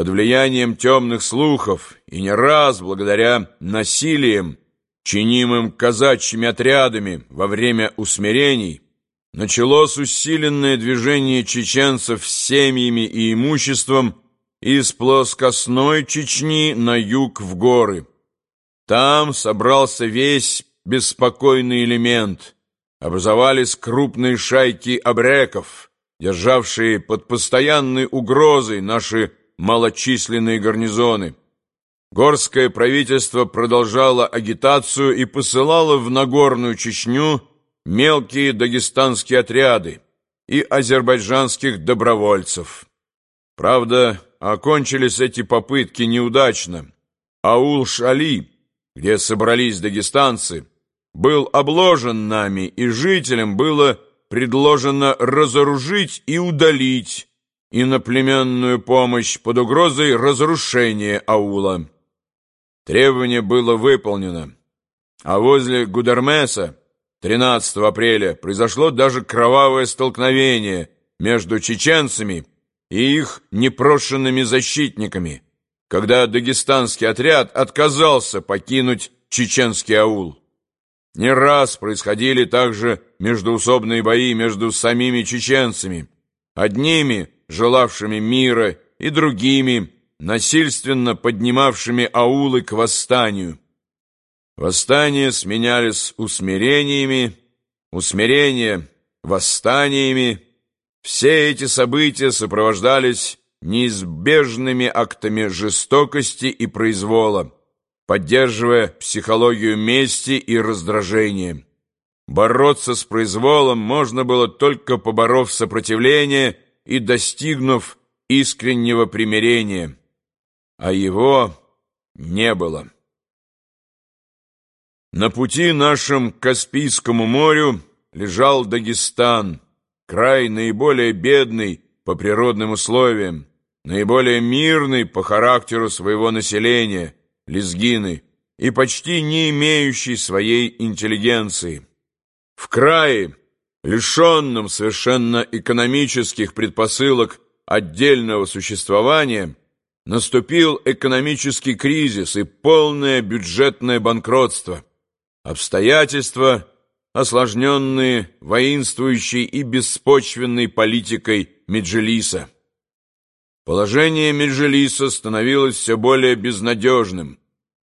под влиянием темных слухов и не раз благодаря насилиям, чинимым казачьими отрядами во время усмирений, началось усиленное движение чеченцев семьями и имуществом из плоскостной Чечни на юг в горы. Там собрался весь беспокойный элемент. Образовались крупные шайки обреков, державшие под постоянной угрозой наши малочисленные гарнизоны. Горское правительство продолжало агитацию и посылало в Нагорную Чечню мелкие дагестанские отряды и азербайджанских добровольцев. Правда, окончились эти попытки неудачно. Аул-Шали, где собрались дагестанцы, был обложен нами, и жителям было предложено разоружить и удалить иноплеменную помощь под угрозой разрушения аула. Требование было выполнено, а возле Гудермеса 13 апреля произошло даже кровавое столкновение между чеченцами и их непрошенными защитниками, когда дагестанский отряд отказался покинуть чеченский аул. Не раз происходили также междуусобные бои между самими чеченцами, одними, желавшими мира, и другими, насильственно поднимавшими аулы к восстанию. Восстания сменялись усмирениями, усмирения – восстаниями. Все эти события сопровождались неизбежными актами жестокости и произвола, поддерживая психологию мести и раздражения. Бороться с произволом можно было только поборов сопротивление и достигнув искреннего примирения, а его не было. На пути нашем к Каспийскому морю лежал Дагестан, край наиболее бедный по природным условиям, наиболее мирный по характеру своего населения, лезгины, и почти не имеющий своей интеллигенции. В крае, лишенном совершенно экономических предпосылок отдельного существования, наступил экономический кризис и полное бюджетное банкротство – Обстоятельства, осложненные воинствующей и беспочвенной политикой Меджелиса. Положение Меджелиса становилось все более безнадежным.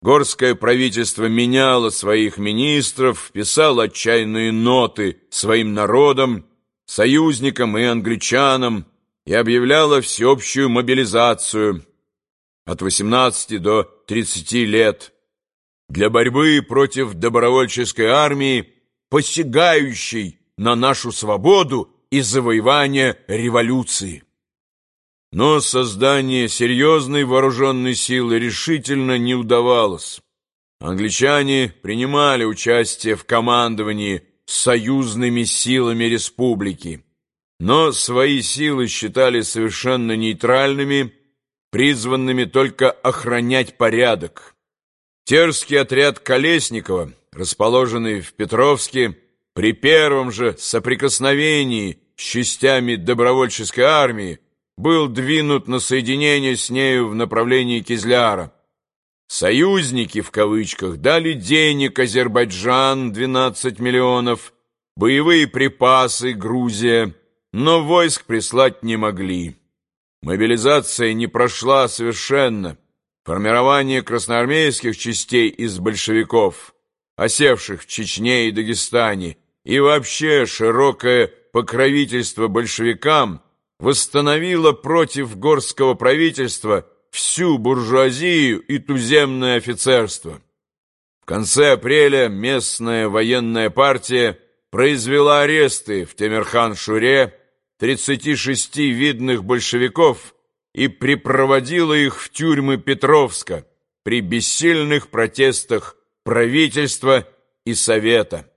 Горское правительство меняло своих министров, писало отчаянные ноты своим народам, союзникам и англичанам и объявляло всеобщую мобилизацию от 18 до 30 лет для борьбы против добровольческой армии, посягающей на нашу свободу и завоевания революции. Но создание серьезной вооруженной силы решительно не удавалось. Англичане принимали участие в командовании союзными силами республики, но свои силы считали совершенно нейтральными, призванными только охранять порядок. Терский отряд Колесникова, расположенный в Петровске, при первом же соприкосновении с частями добровольческой армии, был двинут на соединение с нею в направлении Кизляра. «Союзники» в кавычках дали денег Азербайджан 12 миллионов, боевые припасы Грузия, но войск прислать не могли. Мобилизация не прошла совершенно. Формирование красноармейских частей из большевиков, осевших в Чечне и Дагестане, и вообще широкое покровительство большевикам восстановило против горского правительства всю буржуазию и туземное офицерство. В конце апреля местная военная партия произвела аресты в Темирхан-Шуре 36 видных большевиков и припроводила их в тюрьмы Петровска при бессильных протестах правительства и Совета.